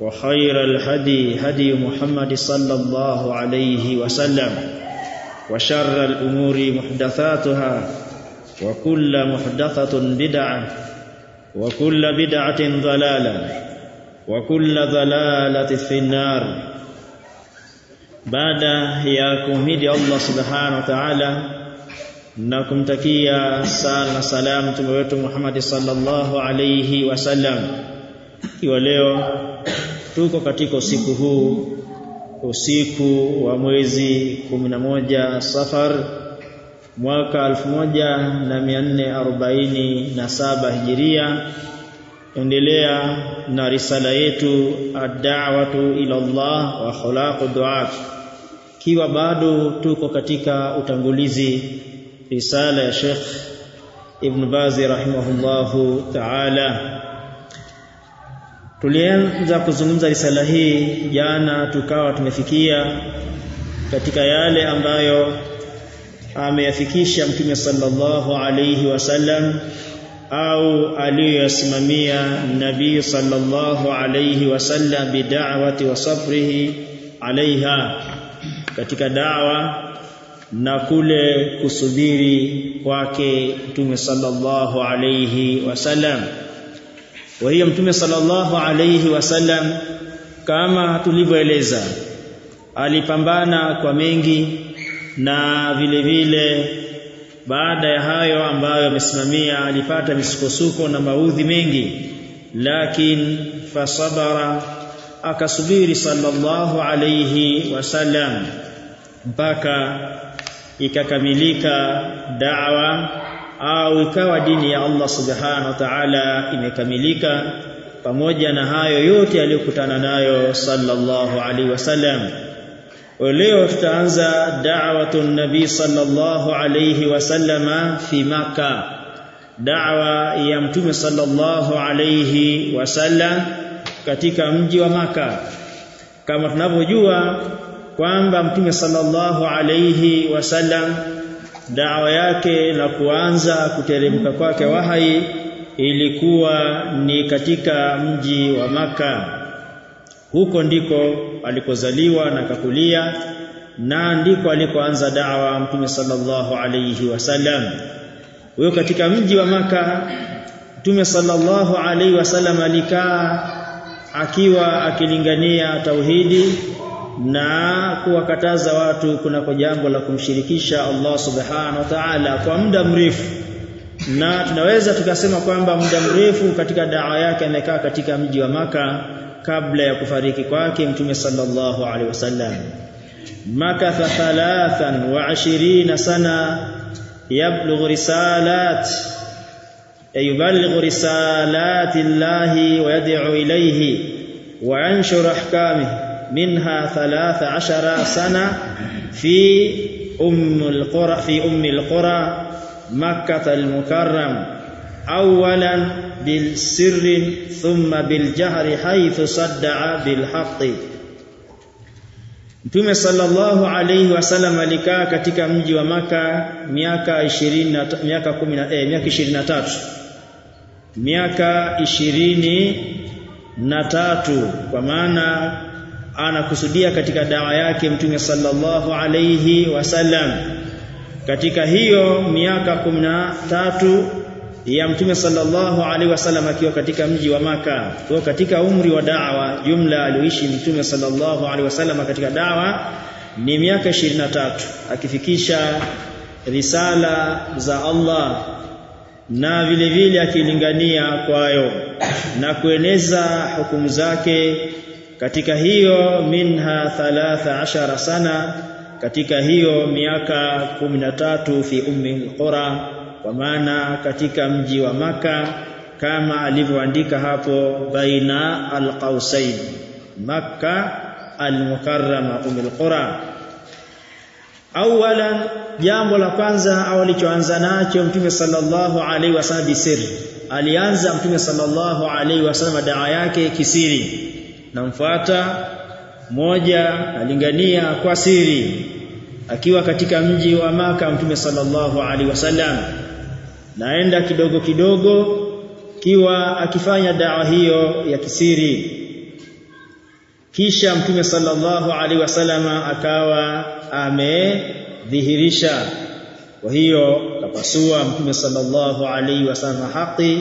وخير الهدي هدي محمد صلى الله عليه وسلم وشر الأمور محدثاتها وكل محدثة بدعة وكل بدعة ضلالة وكل ضلالة في النار. بعد يا كوميدي الله سبحانه وتعالى نكم تكيا سال سلام تموت محمد صلى الله عليه وسلم يوليو tuko katika usiku huu usiku wa mwezi 11 Safar mwaka 1447 Hijiria. Endelea na risala yetu ad-da'watu ila Allah wa khulaqu du'at. Kiwa bado tuko katika utangulizi risala ya Sheikh Ibn Bazi rahimahullahu ta'ala tulianza kuzungumza risala hii jana tukawa tumefikia katika yale ambayo ameyafikisha mtume sallallahu alayhi wasallam au aliyoyasimamia nabii sallallahu alayhi wasallam bid'awati wa sabrihi alaiha katika dawa na kule kusubiri kwake mtume sallallahu alayhi wasallam wa hiyo mtume sallallahu alayhi wasallam kama tulivyoeleza alipambana kwa mengi na vile vile baada ya hayo ambayo amesimamia alipata misukosuko na maudhi mengi. Lakini fasabara akasubiri sallallahu alayhi wasallam. Mpaka ikakamilika da'wa au ikawa dini ya Allah subhanahu wa ta'ala imekamilika pamoja na hayo yote aliyokutana nayo sallallahu alaihi wasallam leo tutaanza da'watu nabii sallallahu alaihi wasallama fi maka da'wa ya mtume sallallahu alaihi wasallam katika mji wa maka kama tunavyojua kwamba mtume sallallahu alaihi wasallam da'wa yake na kuanza kuteremka kwake wahai ilikuwa ni katika mji wa maka huko ndiko alikozaliwa na kakulia na ndiko alikoanza da'wa mtume sallallahu alayhi wasallam huyo katika mji wa maka mtume sallallahu alayhi wasallam alikaa akiwa akilingania tauhidi na kuwakataza watu kunako jambo la kumshirikisha Allah subhanahu wa ta'ala kwa muda mrefu. Na tunaweza tukasema kwamba muda mrefu katika dawa yake amekaa katika mji wa maka kabla ya kufariki kwake mtume sallallahu alaihi wasallam. Makatha thalathan wa ashirina sana yablugh risalat ayuballigh risalati llahi wa yad'u ilayhi wa yanshur ahkamihi منها ثلاث عشر سنة في أم القرى في أم القرى مكة المكرم أولا بالسر ثم بالجهر حيث صدع بالحق Mtume sallallahu alayhi wasallam alikaa katika mji wa maka miaka 20 miaka 10 eh, miaka 23 miaka ishirini na tatu kwa maana anakusudia katika dawa yake mtume sallallahu alayhi wasallam. Katika hiyo miaka kumi na tatu ya mtume sallallahu alaihi wasallam akiwa katika mji wa maka kwa katika umri wa da'wa jumla alioishi mtume sallallahu alaihi wasallam katika da'wa ni miaka 23 akifikisha risala za Allah na vile vile akilingania kwayo na kueneza hukumu zake katika hiyo minha thalatha ashara sana katika hiyo miaka 13 fi ummi qura kwa maana katika mji wa maka kama alivyoandika hapo baina alqausain makka almukarrama ummi qura awalan jambo la kwanza au alichoanza nacho mtume sallallahu alaihi wasallam bisiri. Alianza mtume sallallahu alaihi wasallam daa yake kisiri namfuata moja alingania kwa siri akiwa katika mji wa maka mtume sallallahu alaihi wasallam. Naenda kidogo kidogo kiwa akifanya dawa hiyo ya kisiri. Kisha mtume sallallahu alaihi wasallam akawa amedhihirisha. Kwa hiyo kapasua mtume sallallahu alaihi wasallam haki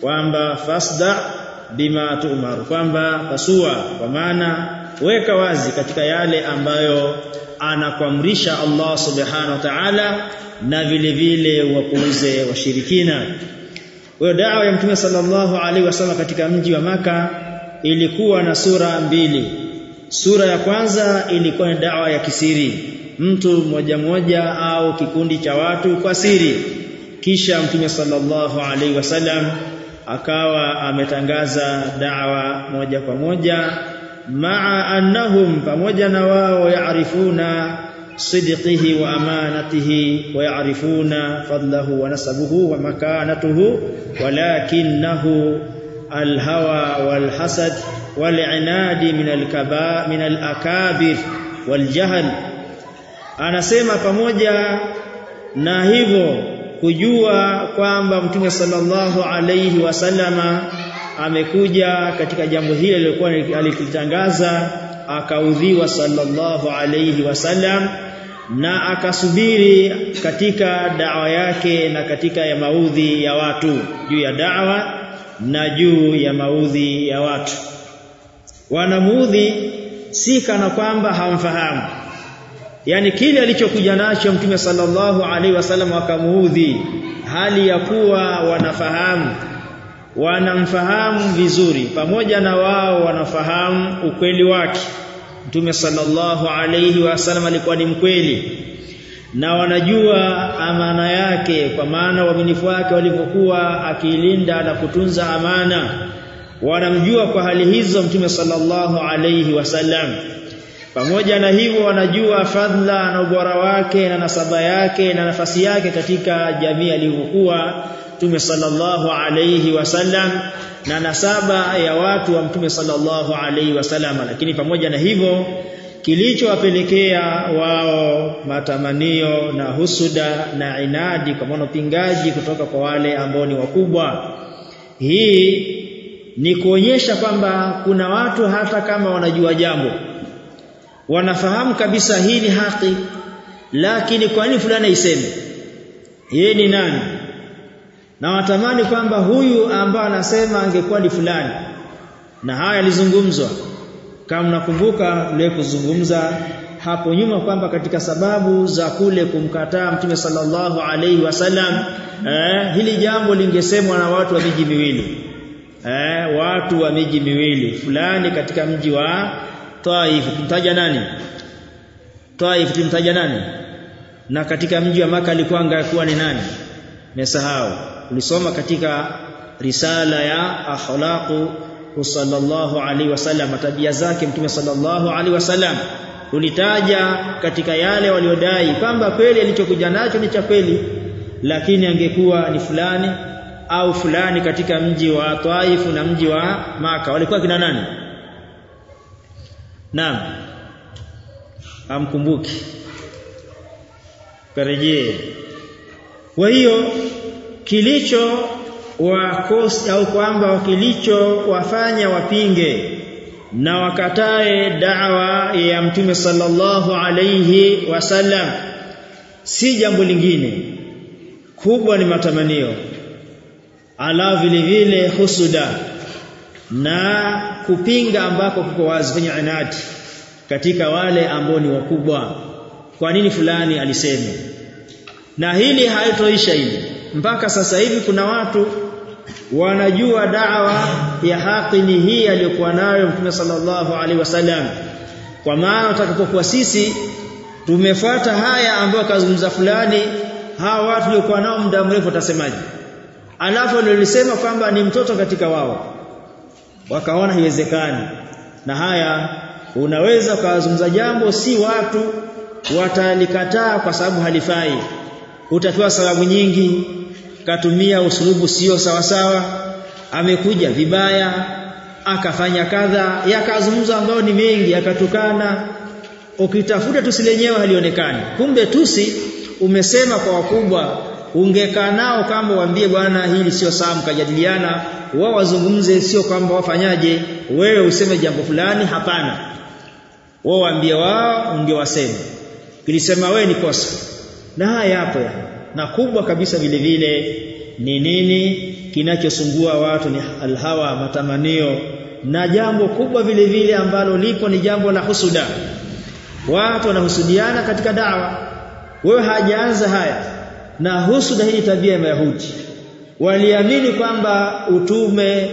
kwamba fasda bima tu'mar kwamba pasua kwa maana weka wazi katika yale ambayo anakuamrisha Allah subhanahu wa ta'ala na vile vile wapuuze washirikina. Huyo dawa ya mtume sallallahu alaihi wasallam katika mji wa maka ilikuwa na sura mbili. Sura ya kwanza ilikuwa ni dawa ya kisiri mtu mmoja mmoja au kikundi cha watu kwa siri. Kisha mtume sallallahu alaihi wasallam akawa ametangaza dawa moja kwa moja maa annahum pamoja na wao yaarifuna sidqihi wa amanatihi wa yaarifuna fadlahu wa nasabuhu wa makanatuhu walakinahu alhawa walhasad walinadi min alkaba min alakabir waljahl. Anasema pamoja na hivyo kujua kwamba mtume sallallahu alayhi wasallama amekuja katika jambo hili lilikuwa alikitangaza akaudhiwa sallallahu alayhi wasallam na akasubiri katika dawa yake na katika ya maudhi ya watu juu ya dawa na juu ya maudhi ya watu. Wanamuudhi si kana kwamba hamfahamu yani kile alichokuja nacho mtume sallallahu alaihi wasallam wakamuudhi hali ya kuwa wanafahamu wanamfahamu vizuri pamoja na wao wanafahamu ukweli wake. Mtume sallallahu alaihi wasallam alikuwa ni mkweli na wanajua amana yake kwa maana uaminifu wake walivyokuwa akilinda na kutunza amana wanamjua kwa hali hizo mtume sallallahu alaihi wasallam pamoja na hivyo wanajua fadhila na ubora wake na nasaba yake na nafasi yake katika jamii alivyokuwa Mtume sallallahu alayhi wasallam na nasaba ya watu wa Mtume sallallahu alayhi wasallam lakini pamoja na hivyo kilichowapelekea wao matamanio na husuda na inadi kwa maana upingaji kutoka kwa wale ambao ni wakubwa hii ni kuonyesha kwamba kuna watu hata kama wanajua jambo wanafahamu kabisa hii ni haki lakini kwa nini fulani aiseme? Yeye ni nani? Na watamani kwamba huyu ambaye anasema angekuwa ni fulani. Na haya yalizungumzwa. Kama mnakumbuka ile kuzungumza hapo nyuma kwamba katika sababu za kule kumkataa mtume sallallahu alaihi wasallam eh, hili jambo lingesemwa na watu wa miji miwili. Eh, watu wa miji miwili. Fulani katika mji wa Taif tumtaja nani? Taif tumtaja nani? Na katika mji wa maka alikuwa angakuwa ni nani? Mesahau. Ulisoma katika risala ya akhlaqu sallallahu alaihi wasallam tabia zake mtume sallallahu alaihi wasallam ulitaja katika yale waliodai kwamba kweli alichokuja nacho ni cha kweli lakini angekuwa ni fulani au fulani katika mji wa Taifu na mji wa maka walikuwa kina nani Naam. Amkumbuki. Karejee. Kwa hiyo kilicho wakosi au kwamba kilicho wafanya wapinge na wakatae da'wa ya mtume sallallahu alayhi wasallam si jambo lingine. Kubwa ni matamanio. Ala vile vile husuda na kupinga ambako kuko wazi kwenye inadi katika wale ambao ni wakubwa. Kwa nini fulani alisema? Na hili haitoisha hili. Mpaka sasa hivi kuna watu wanajua da'wa ya haki ni hii aliyokuwa nayo Mtume sallallahu alaihi wasallam. Kwa maana utakapokuwa sisi tumefuata haya ambayo kazungumza fulani hawa watu waliokuwa nao muda mrefu watasemaje? Alafu nilisema kwamba ni mtoto katika wao wakaona haiwezekani. Na haya unaweza ukazungumza jambo si watu watalikataa kwa sababu halifai. Utapewa sababu nyingi katumia usulubu sio sawa sawa amekuja vibaya akafanya kadha yakazungumza ambayo ni mengi akatukana ukitafuta tusi lenyewe halionekani. Kumbe tusi umesema kwa wakubwa ungekaa nao kama waambie bwana hili sio sawa mkajadiliana wao wazungumze sio kwamba wafanyaje wewe useme jambo fulani. Hapana. Wao waambie wao ungewasema. Kilisema wewe ni kosa. Na haya hapo na kubwa kabisa vile vile ni nini kinachosungua watu ni alhawa matamanio na jambo kubwa vile vile ambalo lipo ni jambo la husuda. Watu wanahusudiana katika dawa. Wewe hajaanza haya na husuda hii tabia ya Wayahudi waliamini kwamba utume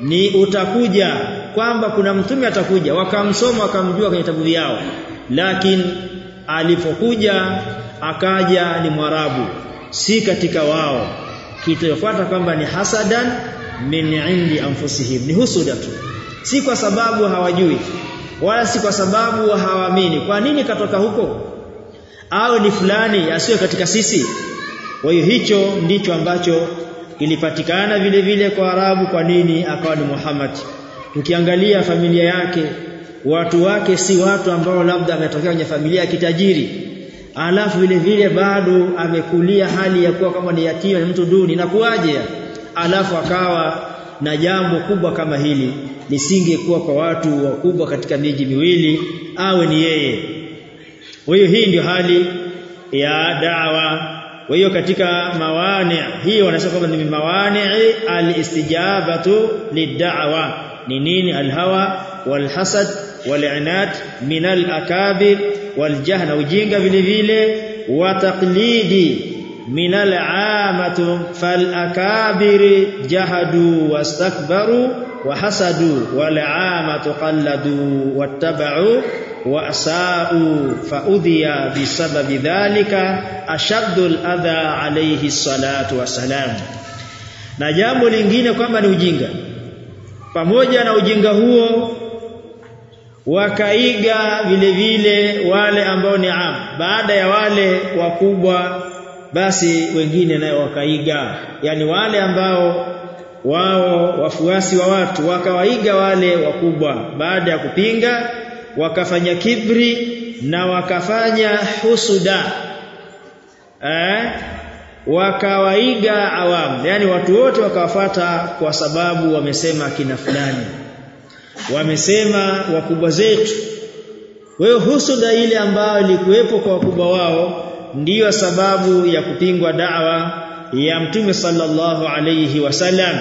ni utakuja kwamba kuna mtume atakuja. Wakamsoma wakamjua kwenye tabu yao lakini alipokuja akaja ni mwarabu si katika wao. Kitafuata kwamba ni hasadan min indi anfusihim. Ni husuda tu. Si kwa sababu hawajui wala si kwa sababu hawaamini. Kwa nini katoka huko au ni fulani asiwe katika sisi? Kwa hiyo hicho ndicho ambacho kilipatikana vile vile kwa Arabu kwa nini akawa ni Muhammad? Tukiangalia familia yake watu wake si watu ambao labda ametokea kwenye familia ya kitajiri. Alafu vile vile bado amekulia hali ya kuwa kama ni yatima ni mtu duni. Na kuaje alafu akawa na jambo kubwa kama hili lisingekuwa kwa watu wakubwa katika miji miwili awe ni yeye kwa hiyo hii ndio hali ya dawa kwa hiyo katika mawani hii wanasema kwamba ni mawani alistijabatu lid'awa ni nini alhawa walhasad walinat min alakabir waljahl na ujinga vile vile wa taqlidi min al'amatu falakabir jahadu wastakbaru وحسدوا والعامة قلدوا واتبعوا وأساءوا فأذي بسبب ذلك أشد الأذى عليه الصلاة والسلام na jambo lingine kwamba ni ujinga pamoja na ujinga huo wakaiga vile vile wale ambao ni am baada ya wale wakubwa basi wengine nayo wakaiga yani wale ambao wao wafuasi wa watu wakawaiga wale wakubwa baada ya kupinga wakafanya kibri na wakafanya husuda. Eh? Wakawaiga awamu. Yani watu wote wakawafata kwa sababu wamesema kina fulani. Wamesema wakubwa zetu. Wewe husuda ile ambayo ilikuwepo kwa wakubwa wao ndiyo sababu ya kupingwa dawa ya mtume sallallahu alayhi wasallam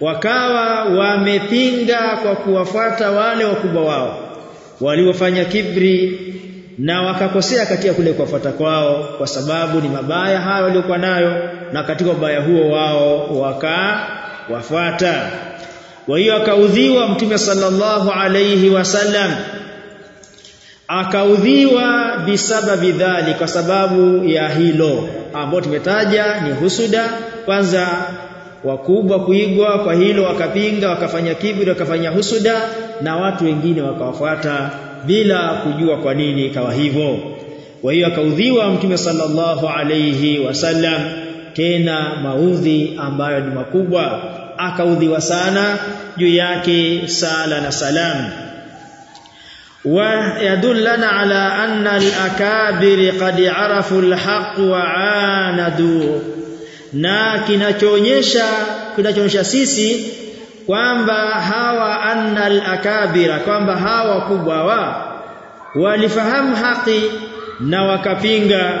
wakawa wamepinga kwa kuwafuata wale wakubwa wao waliofanya kibri na wakakosea katika kule kuwafuata kwao kwa sababu ni mabaya hayo waliokuwa nayo na katika mabaya huo wao wakawafuata. Kwa hiyo akaudhiwa mtume sallallahu alayhi wasallam. Akaudhiwa bisababi dhali kwa sababu ya hilo ambao tumetaja ni husuda kwanza wakubwa kuigwa kwa hilo wakapinga wakafanya kibri wakafanya husuda na watu wengine wakawafuata bila kujua kwa nini ikawa hivyo kwa hiyo akaudhiwa mtume sallallahu alayhi wasallam tena maudhi ambayo ni makubwa akaudhiwa sana juu yake sala na salam ويدلنا على أن الأكابر قد عرفوا الحق وعاندوا na kinachoonyesha kinachoonyesha sisi kwamba hawa annal al-akabira kwamba hawa kubwa wa walifahamu haki na wakapinga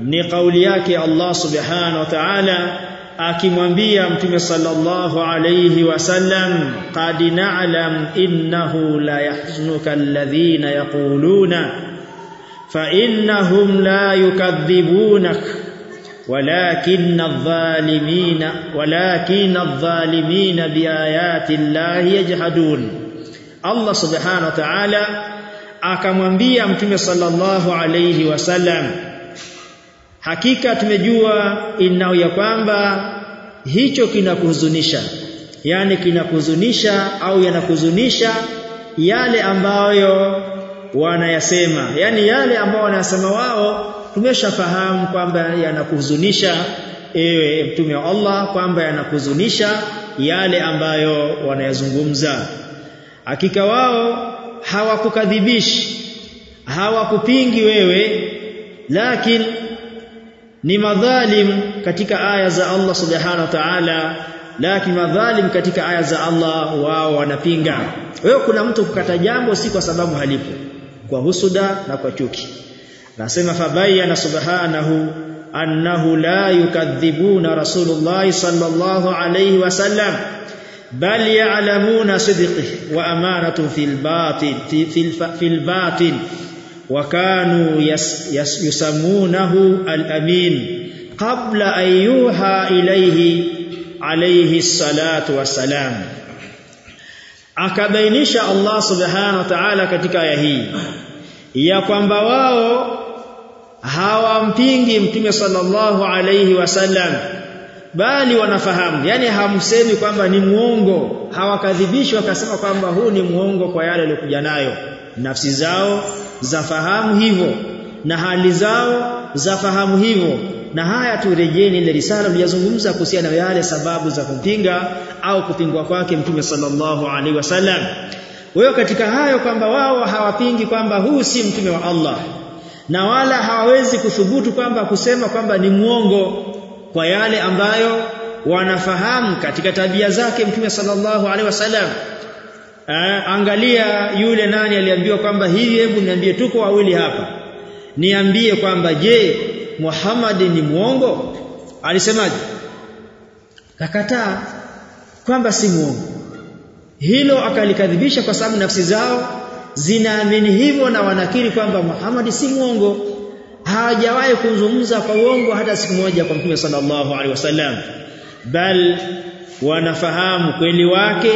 ni kauli yake Allah subhanahu wa ta'ala akimwambia mtume sallallahu alayhi wasallam qad na'lam innahu la yahzunuka alladhina yaquluna fa innahum la yukadhibunak ولكن الظالمين ولكن الظالمين بآيات الله يجحدون الله سبحانه وتعالى akamwambia mtume sallallahu alayhi wasallam hakika tumejua inao ya kwamba hicho kinakuhuzunisha yani kinakuhuzunisha au yanakuhuzunisha yale ambayo wanayasema yani yale ambao wanasema wao tumeshafahamu kwamba yanakuhuzunisha ewe mtume wa Allah kwamba yanakuhuzunisha yale ambayo wanayazungumza. Hakika wao hawakukadhibishi hawakupingi wewe lakini ni madhalim katika aya za Allah subhanahu wa ta'ala lakini madhalim katika aya za Allah wao wanapinga. Wewe kuna mtu kukata jambo si kwa sababu halipo kwa husuda na kwa chuki nasema fabayana subhanahu annahu la yukadhibuna rasulullah sallallahu alayhi wasallam bal ya'lamuna sidqihi wa amanatu fil batin fil fil batin wa kanu yusammunahu al-amin qabla an yuha ilayhi alayhi salatu wassalam akabainisha Allah subhanahu wa ta'ala katika aya hii ya kwamba wao hawampingi mtume sallallahu alayhi wasallam bali wanafahamu yani hamsemi kwamba ni muongo hawakadhibishi wakasema kwamba huu ni muongo kwa yale aliyokuja nayo. Nafsi zao zafahamu hivyo na hali zao zafahamu hivyo. Na haya turejeni ile risala uliyozungumza kuhusiana na yale sababu za kumpinga au kupingwa kwake mtume sallallahu alaihi wasallam. Wewe katika hayo kwamba wao hawapingi kwamba huu si mtume wa Allah na wala hawawezi kuthubutu kwamba kusema kwamba ni mwongo kwa yale ambayo wanafahamu katika tabia zake mtume sallallahu alaihi wasallam. Angalia yule nani aliambiwa kwamba hivi hebu niambie tuko wawili hapa. Niambie kwamba je Muhammad ni mwongo? Alisemaje? Kakataa kwamba si mwongo. Hilo akalikadhibisha kwa sababu nafsi zao zinaamini hivyo na wanakiri kwamba Muhammad si mwongo. Hawajawahi kuzungumza kwa uongo hata siku moja kwa Mtume sallallahu alaihi wasallam. Bal wanafahamu kweli wake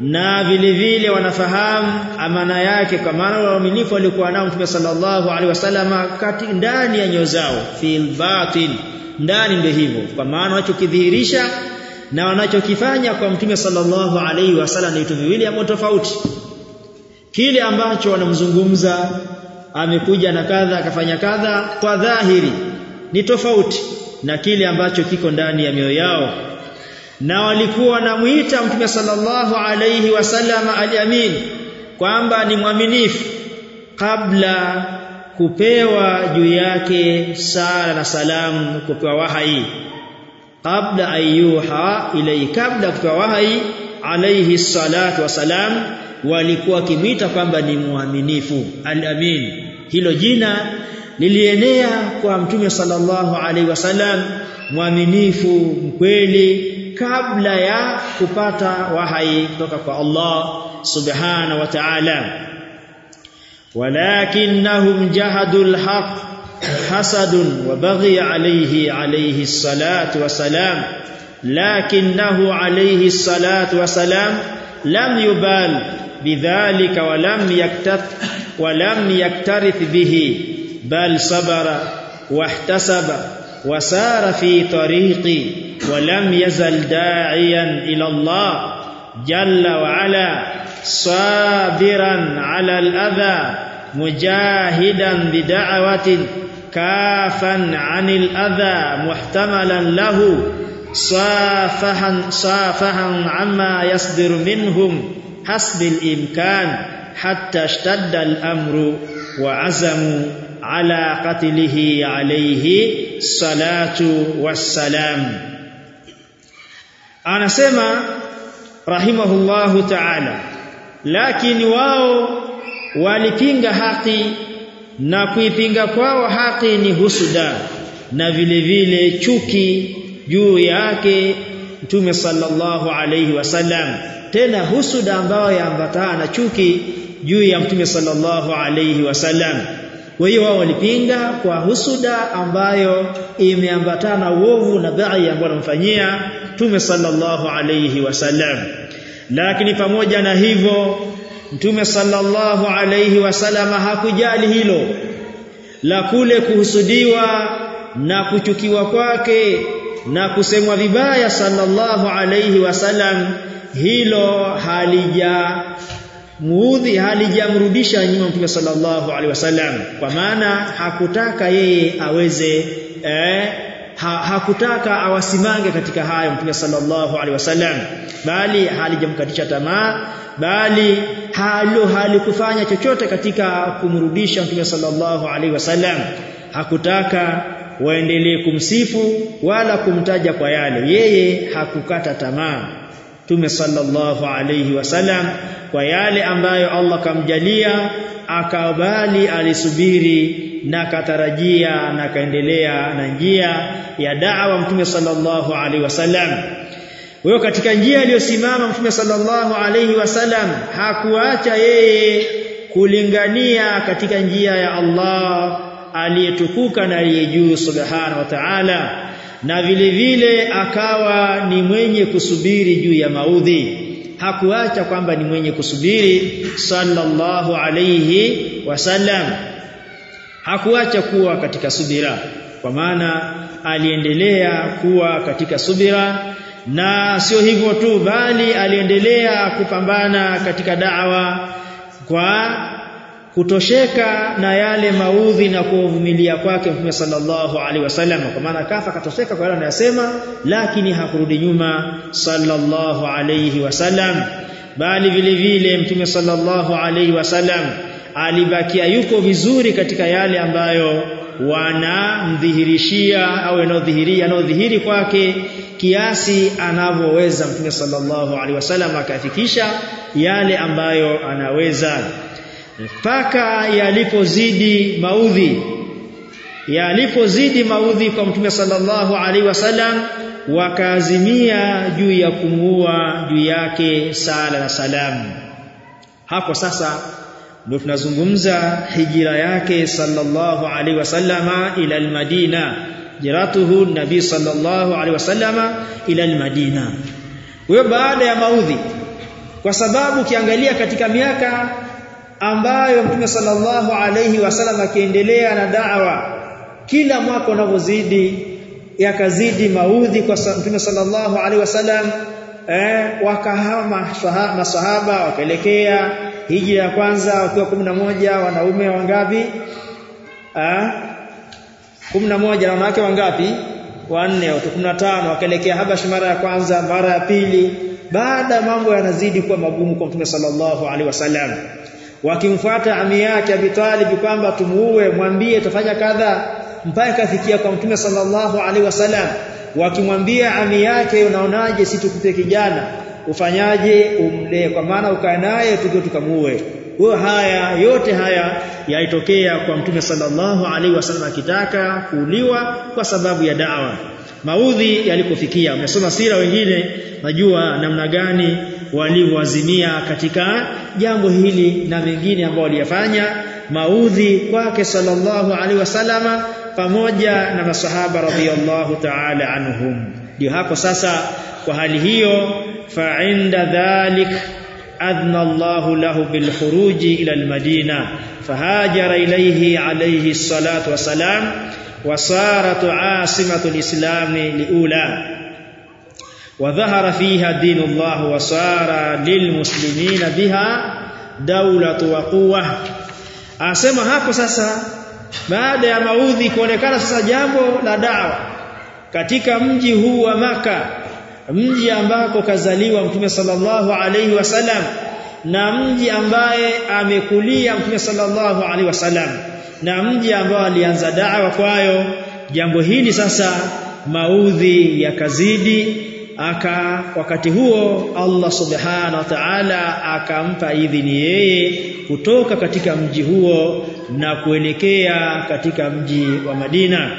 na vile vile wanafahamu amana yake kwa maana waaminifu walikuwa nao Mtume sallallahu alaihi wasallam kati ndani ya nyoyo zao fil batin ndani ndio hivyo kwa maana wanachokidhihirisha na wanachokifanya kwa Mtume sallallahu alaihi wasallam ni vitu viwili ambavyo tofauti kile ambacho wanamzungumza amekuja na kadha akafanya kadha kwa dhahiri ni tofauti na kile ambacho kiko ndani ya mioyo yao. Na walikuwa wanamuita mtume sallallahu alayhi wasallam aliamin kwamba ni mwaminifu kabla kupewa juu yake sala na salamu kupewa wahai. Kabla ayuha ilai kabla kupewa wahai alayhi salatu wasalam walikuwa kimita kwamba ni mwaminifu. Al-amin. Hilo jina lilienea kwa mtume sallallahu alaihi wasallam mwaminifu mkweli kabla ya kupata wahai kutoka kwa Allah subhanahu wa ta'ala. Walakinnahum jahadul haqq hasadun wa baghi alayhi alayhi salatu wa salam lakinnahu alayhi salatu wa salam lam yubal بذلك ولم يكتف ولم يكترث به بل صبر واحتسب وسار في طريقي ولم يزل داعيا إلى الله جل وعلا صابرا على الأذى مجاهدا بدعوة كافا عن الأذى محتملا له صافحا صافحا عما يصدر منهم حسب الامكان hatta ishtadda al-amru wa azamu ala qatlihi alayhi salatu wassalam anasema rahimahullahu ta'ala lakini wao walipinga haki na kuipinga kwao haki ni husuda na vile vile chuki juu yake Mtume sallallahu alayhi wasallam tena husuda ambayo yaambatana na chuki juu ya Mtume sallallahu alayhi wasallam. Kwa hiyo wao walipinga kwa husuda ambayo imeambatana uovu na dhai ambayo anamfanyia Mtume sallallahu alayhi wasallam. Lakini pamoja na hivyo Mtume sallallahu alayhi wasallam hakujali hilo la kule kuhusudiwa na kuchukiwa kwake na kusemwa vibaya sallallahu alayhi wasallam hilo halija muudhi halijamrudisha nyuma mtume sallallahu alaihi wasallam. Kwa maana hakutaka yeye aweze eh, ha, hakutaka awasimange katika hayo mtume sallallahu alaihi wasallam. Bali halijamkatisha tamaa bali halo halikufanya chochote katika kumrudisha mtume sallallahu alaihi wasallam. Hakutaka waendelee kumsifu wala kumtaja kwa yale. Yeye hakukata tamaa Mtume sallallahu alayhi wasallam kwa yale ambayo Allah kamjalia akabali alisubiri na katarajia na kaendelea na njia ya da'wa Mtume sallallahu alayhi wasallam huyo katika njia aliyosimama Mtume sallallahu alayhi wasallam hakuacha yeye kulingania katika njia ya Allah aliyetukuka na aliye juu subhanahu wa ta'ala na vile vile akawa ni mwenye kusubiri juu ya maudhi. Hakuacha kwamba ni mwenye kusubiri sallallahu alayhi wasallam. Hakuacha kuwa katika subira. Kwa maana aliendelea kuwa katika subira. Na sio hivyo tu bali aliendelea kupambana katika da'wa kwa kutosheka na yale maudhi na kuvumilia kwake Mtume sallallahu alaihi wasallam. Kwa maana kafa katosheka kwa yale anayosema lakini hakurudi nyuma sallallahu alaihi wasallam. Bali vile vile Mtume sallallahu alaihi wasallam alibakia yuko vizuri katika yale ambayo wanamdhihirishia au yanayodhihiria yanayodhihiri kwake kiasi anavyoweza Mtume sallallahu alaihi wasallam akafikisha yale ambayo anaweza mpaka yalipozidi maudhi. Yalipozidi maudhi kwa mtume sallallahu alaihi wasallam wakaazimia juu ya kumuua juu yake sala na salamu. Hapo sasa ndio tunazungumza hijira yake sallallahu alaihi wasallama ila almadina. Jiratuhu nabii sallallahu alaihi wasallama ila almadina. Huyo baada ya maudhi. Kwa sababu ukiangalia katika miaka ambayo Mtume sallallahu alayhi wasallam akiendelea na da'wa kila mwaka unavyozidi yakazidi maudhi kwa Mtume sallallahu alayhi wasallam eh wakahama masahaba wakaelekea hiji ya kwanza wakiwa moja wanaume wangapi? Ah 11 na wanawake wangapi? Wanne watu 15 wakaelekea Habash mara ya kwanza mara ya pili. Baada mambo yanazidi kuwa magumu kwa Mtume sallallahu alaihi wasallam wakimfuata ami yake Abi Talib kwamba tumuue mwambie tafanya kadha mpaka kafikia kwa Mtume sallallahu alaihi wasallam wakimwambia ami yake unaonaje si tukupe kijana? Ufanyaje umle kwa maana ukae naye tukio tukamuue. Huyo haya yote haya yalitokea kwa Mtume sallallahu alaihi wasallam akitaka kuuliwa kwa sababu ya dawa. Maudhi yalikofikia umesoma sira wengine najua namna gani walivyoazimia katika jambo hili na mengine ambao waliyafanya maudhi kwake sallallahu alaihi wasallama pamoja na masahaba radhiyallahu ta'ala anhum ndio hapo sasa kwa hali hiyo fa inda dhalik adna Allahu lahu bil khuruji ila al madina fahajara ilayhi alayhi salatu wasalam وصارت عاصمة الإسلام لأولى wadhahara fiha dinullah wa sara lilmuslimina biha daulatu wa quwwa asema hapo sasa baada ya maudhi kuonekana sasa jambo la dawa katika mji huu wa maka mji ambako kazaliwa mtume sallallahu alaihi wasallam na mji ambaye amekulia mtume sallallahu alayhi wasallam na mji ambao alianza dawa kwayo jambo hili sasa maudhi yakazidi aka wakati huo Allah subhanahu wa ta'ala akampa idhini yeye kutoka katika mji huo na kuelekea katika mji wa Madina.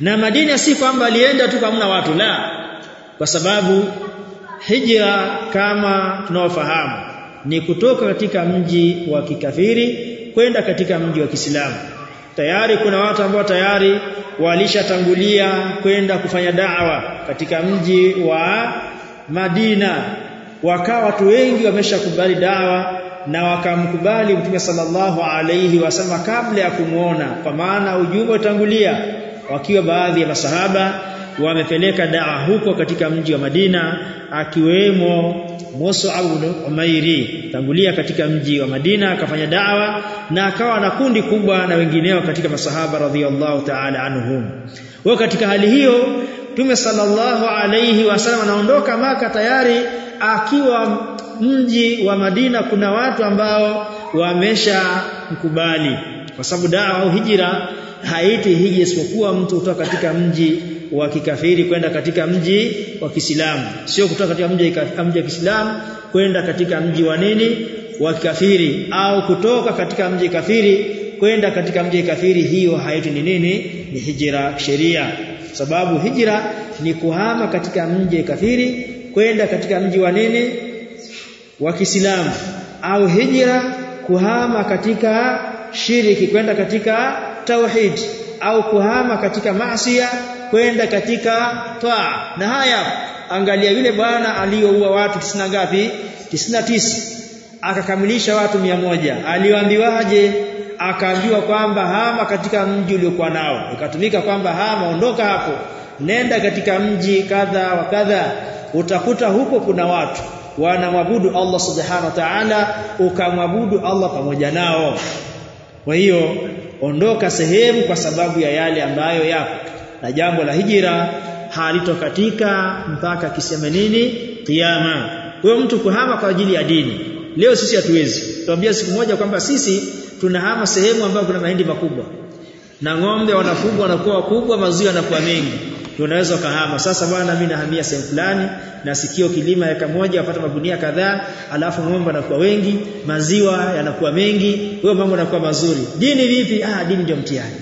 Na Madina si kwamba alienda tu kama watu la. Kwa sababu hijra kama tunaofahamu ni kutoka katika mji wa kikafiri kwenda katika mji wa Kiislamu tayari kuna watu ambao tayari walishatangulia kwenda kufanya da'wa katika mji wa Madina. Wakawa watu wengi wameshakubali da'wa na wakamkubali Mtume sallallahu alayhi wasallam kabla ya kumuona kwa maana ujumbe utangulia wakiwa baadhi ya masahaba wamepeleka daa huko katika mji wa Madina akiwemo Mus'ab ibn Umairi tangulia katika mji wa Madina akafanya dawa na akawa na kundi kubwa na wengineo katika masahaba radhiallahu ta'ala anhum. Wao katika hali hiyo Mtume sallallahu alayhi wasallam anaondoka maka tayari akiwa mji wa Madina kuna watu ambao wamesha mkubali. Kwa sababu dawa au hijira haiti hiji isipokuwa mtu kutoka katika mji wa kikafiri kwenda katika mji wa Kiislamu. Sio kutoka katika mji wa Kiislamu kwenda katika mji wa nini? Wa kikafiri. Au kutoka katika mji kafiri kwenda katika mji kafiri hiyo haiti ni nini? Ni hijra sheria. Sababu hijra ni kuhama katika mji kafiri kwenda katika mji wa nini? Wa Kiislamu. Au hijra kuhama katika shiriki kwenda katika tauhid. Au kuhama katika maasiya kwenda katika taa na haya angalia yule bwana aliyoua watu 90 ngapi? 99 akakamilisha watu moja. Aliwaambiwaje? Akaambiwa kwamba hama katika mji uliokuwa nao. Ikatumika kwamba hama ondoka hapo. Nenda katika mji kadha wa kadha. Utakuta huko kuna watu. Wanamwabudu Allah subhanahu wa ta'ala ukamwabudu Allah pamoja nao. Kwa hiyo ondoka sehemu kwa sababu ya yale ambayo yapo na jambo la hijira halitokatika mpaka kiseme nini? Kiyama. Huyo mtu kuhama kwa ajili ya dini leo sisi hatuwezi. Tuambia siku moja kwamba sisi tunahama sehemu ambayo kuna mahindi makubwa. Na ng'ombe wanafugwa wanakuwa wakubwa maziwa yanakuwa mengi. Tunaweza ukahama. Sasa bwana mimi nahamia sehemu fulani na sikio kilima eka moja wapata magunia kadhaa alafu ng'ombe wanakuwa wengi maziwa yanakuwa mengi huyo mambo yanakuwa mazuri. Dini vipi ah dini ndio mtihani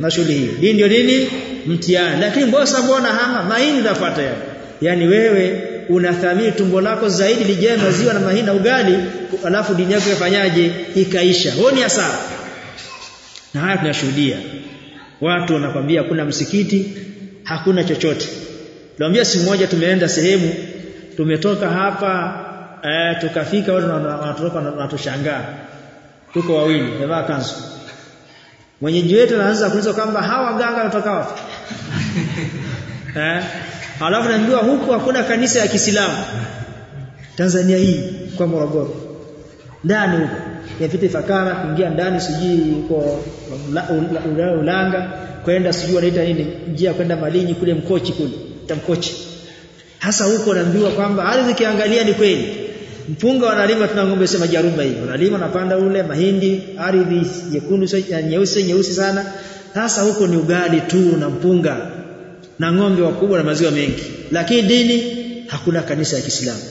na shughuli hii. Hii ndio nini? Mtihani. Lakini bosa mbona hama mahindi unafuata yani yani wewe unathamini tumbo lako zaidi lijae maziwa na mahindi na ugali alafu dini yako ifanyaje ikaisha. Huo ni hasara. Na haya tunashuhudia. Watu wanakwambia kuna msikiti hakuna chochote. Naambia siku moja tumeenda sehemu tumetoka hapa eh, tukafika watu wanatoka wanatushangaa. Tuko wawili wamevaa kanzu mwenyeji wetu anaanza kuuliza kwamba hawa waganga wanatoka wapi? Eh? Alafu naambiwa huku hakuna kanisa ya Kiislamu. Tanzania hii kwa Morogoro. Ndani huko. Yapita Ifakara kuingia ndani sijui huko Ulanga kwenda sijui wanaita nini njia kwenda Malinyi kule Mkochi kule tamkochi. Hasa huko naambiwa kwamba ardhi kiangalia ni kweli mpunga wanalima tuna ng'ombe sema jarumba hiyo. Wanalima napanda ule mahindi ardhi nyekundu nyeusi nyeusi sana. Sasa huko ni ugali tu na mpunga na ng'ombe wakubwa na maziwa mengi. Lakini dini hakuna kanisa ya Kiislamu.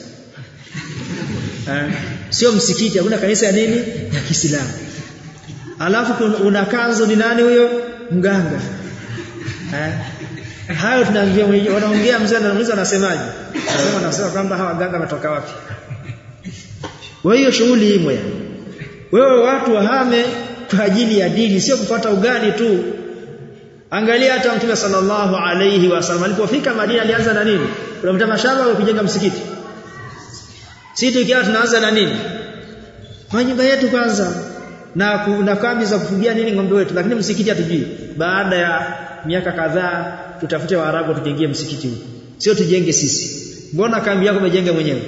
Sio msikiti hakuna kanisa ya nini? Ya Kiislamu. Alafu una kanzo ni nani huyo? Mganga. Eh hayo tunaambia wanaongea mzee anauliza anasemaje? Anasema anasema kwamba hawa waganga wametoka wapi kwa hiyo shughuli imwe wewe watu wahame kwa ajili ya dini sio kupata ugali tu. Angalia hata mtume sallallahu alayhi wasallam alipofika Madina alianza na nini? Unamta mashamba au kujenga msikiti. Sisi tukiwa tunaanza na nini? Kwa nyumba yetu kwanza. Na na kambi za kufugia nini ng'ombe wetu lakini msikiti hatujui. Baada ya miaka kadhaa tutafute waarabu tujengie msikiti huu sio tujenge sisi. Mbona kambi yako umejenga mwenyewe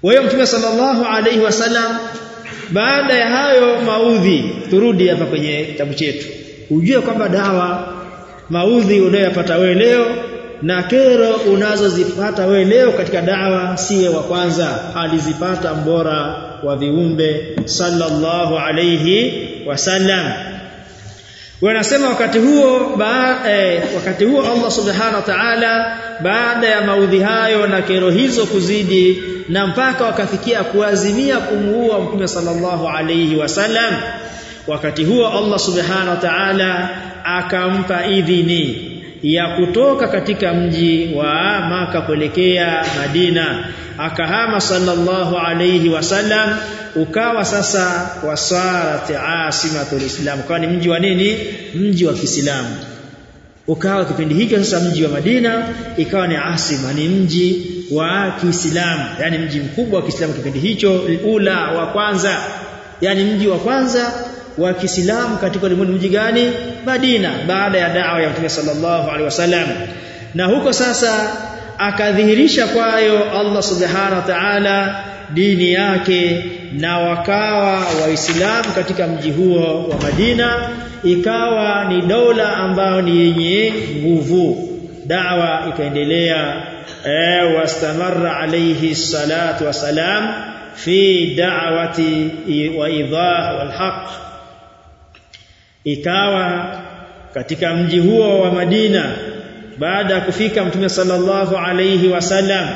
kwa hiyo mtume sallallahu alaihi wasallam baada ya hayo maudhi turudi hapa kwenye kitabu chetu. Ujue kwamba dawa maudhi unayopata wewe leo na kero unazozipata wewe leo katika dawa siye wa kwanza. Alizipata mbora wa viumbe sallallahu alayhi wasallam wanasema wakati huo ba, eh, wakati huo Allah subhanahu wa ta'ala baada ya maudhi hayo na kero hizo kuzidi na mpaka wakafikia kuazimia kumuua mtume sallallahu alayhi wasallam wakati huo Allah subhanahu wa ta'ala akampa idhini ya kutoka katika mji wa maka kuelekea Madina. Akahama sallallahu alayhi wasallam ukawa sasa wasarat asimatul islam. Ukawa ni mji wa nini? Mji wa Kiislamu ukawa kipindi hicho sasa mji wa Madina ikawa ni asima ni mji wa Kiislamu yani mji mkubwa wa Kiislamu kipindi hicho ula wa kwanza. Yani mji wa kwanza wa Kiislamu katika ulimwengu mji gani? Madina baada ya da'wa ya Mtume sallallahu alaihi wasallam. Na huko sasa akadhihirisha kwayo Allah subhanahu wa ta'ala dini yake na wakawa waislamu katika mji huo wa Madina ikawa ni dola ambayo ni yenye nguvu. Dawa ikaendelea eh wastamarra alayhi salatu wasalam fi da'wati wa idha wal haqq ikawa katika mji huo wa Madina baada ya kufika mtume sallallahu alayhi wasallam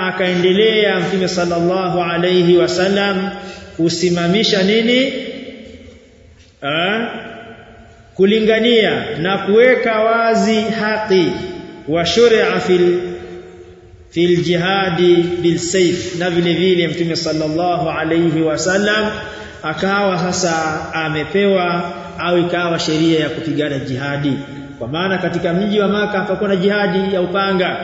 akaendelea mtume sallallahu alayhi wasallam kusimamisha nini? A, kulingania na kuweka wazi haki wa shur'a fil fil jihadi bil sayf na vile vile mtume sallallahu alayhi wasallam akawa sasa amepewa au ikawa sheria ya kupigana jihadi. Kwa maana katika mji wa maka hapakuwa na jihadi ya upanga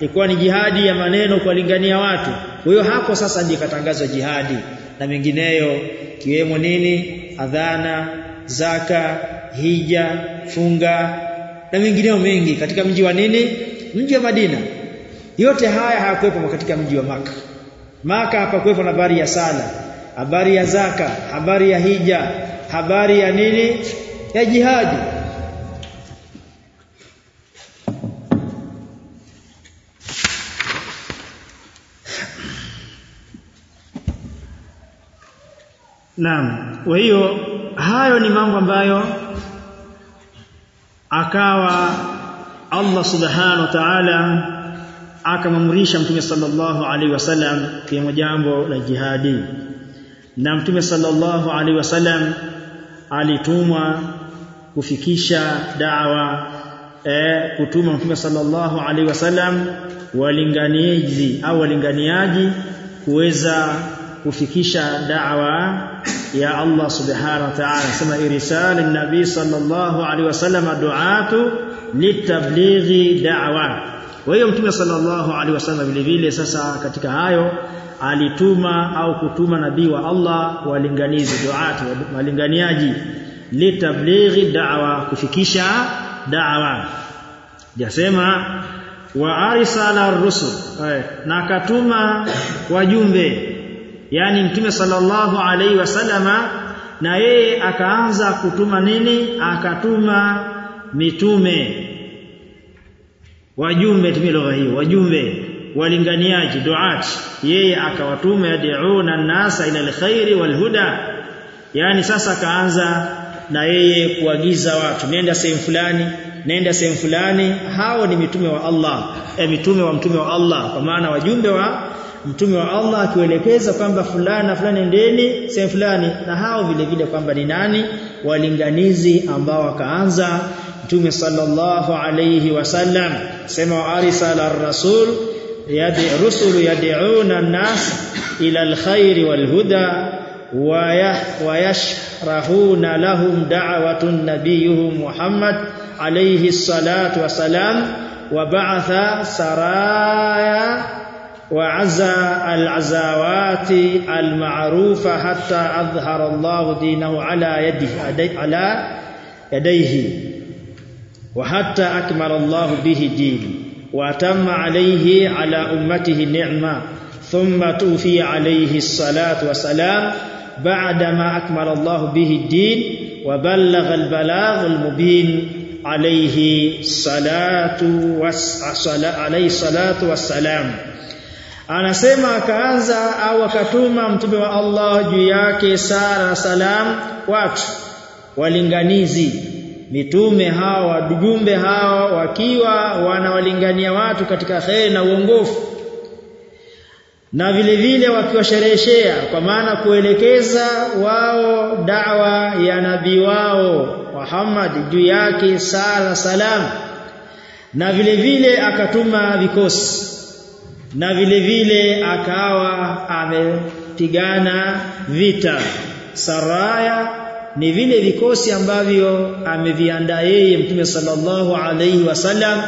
ilikuwa ni jihadi ya maneno kuwalingania watu. Kwa hiyo hapo sasa ndiyo katangazwa jihadi na mengineyo kiwemo nini? Adhana zaka hija funga na mengineyo mengi. Katika mji wa nini? Mji wa Madina yote haya hayakuwepo katika mji wa maka. Maka hapakuwepo na habari ya sala habari ya zaka habari ya hija habari ya nini? Ya jihadi. Naam, kwa hiyo hayo ni mambo ambayo akawa Allah Subhanahu wa Ta'ala akamamrisha Mtume sallallahu alaihi wasallam kwa jambo la jihadi. Na Mtume sallallahu alaihi wasallam alitumwa kufikisha da'wa eh, kutuma Mtume sallallahu alaihi wasallam walinganiaji au walinganiaji kuweza kufikisha da'wa ya Allah subhanahu wa ta'ala sema irsal an-nabi sallallahu alaihi wasallam du'atu litablighi da'wa kwa hiyo mtume sallallahu alaihi wasallam vile vile sasa katika hayo alituma au kutuma nabii wa Allah walinganizi duati walinganiaji litablighi da'wa kufikisha da'wa. Jasema wa arsala ar-rusul na katuma wajumbe. Yani mtume sallallahu alaihi wasallama na yeye akaanza kutuma nini? Akatuma mitume wajumbe tumie lugha hiyo wajumbe. Walinganiaji duat. Yeye akawatuma yad'una nasa ila alkhairi walhuda. Yani sasa akaanza na yeye kuagiza watu nenda sehemu fulani nenda sehemu fulani. Hao ni mitume wa Allah. E, mitume wa mtume wa Allah. Kwa maana wajumbe wa mtume wa Allah akielekeza kwamba fulani na fulani ndeni sehemu fulani. Na hao vile vile kwamba ni nani? Walinganizi ambao wakaanza mtume sallallahu alayhi wasallam sema wa arsala ar-rasul yadi rusulu yad'una an-nas ila al-khair wal-huda wa yashrahuna lahum da'watun nabiyuhum Muhammad alayhi salatu wasalam wa ba'atha saraya وعزى العزاوات المعروفة حتى أظهر الله دينه على يده على يديه وحتى أكمل الله به دين وأتم عليه على أمته نعمة ثم توفي عليه الصلاة والسلام بعدما أكمل الله به الدين وبلغ البلاغ المبين عليه الصلاة عليه الصلاة والسلام. أنا سمع كأنزا أو كتوما متبوى الله جياك سارة سلام وات ولنغنيزي mitume hawa wajumbe hawa wakiwa wanawalingania watu katika kheri na uongofu. Na vile vile wakiwashereheshea kwa maana kuelekeza wao dawa ya nabii wao Muhammad juu yake sala salam. Na vile vile akatuma vikosi. Na vile vile akawa amepigana vita. Saraya ni vile vikosi ambavyo ameviandaa yeye mtume sallallahu alaihi wasallam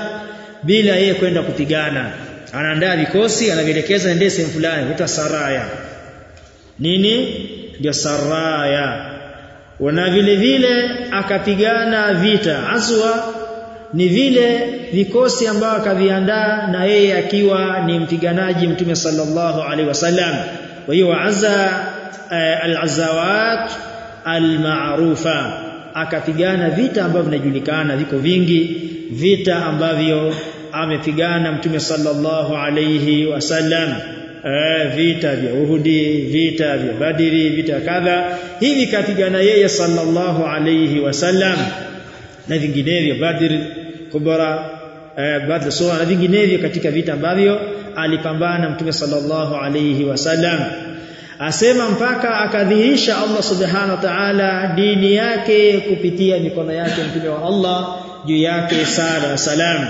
bila yeye kwenda kupigana. Anaandaa vikosi anavielekeza ende sehemu fulani huta saraya. Nini? Ndio saraya. Na vile vile akapigana vita. Aswa ni vile vikosi ambao akaviandaa na yeye akiwa ni mpiganaji mtume sallallahu alaihi wasallam. Kwa hiyo azza al-azawat al-ma'rufa akapigana vita ambavyo vinajulikana viko vingi vita ambavyo amepigana mtume sallallahu alayhi wasallam vita vya Uhudi vita vya Badiri vita kadha. Hivi kapigana yeye sallallahu alayhi wasallam na vinginevyo Badr eh Badr sura na vinginevyo katika vita ambavyo alipambana mtume sallallahu alayhi wasallam asema mpaka akadhihirisha Allah subhanahu wa ta'ala dini yake kupitia mikono yake mtume wa Allah juu yake sala salam.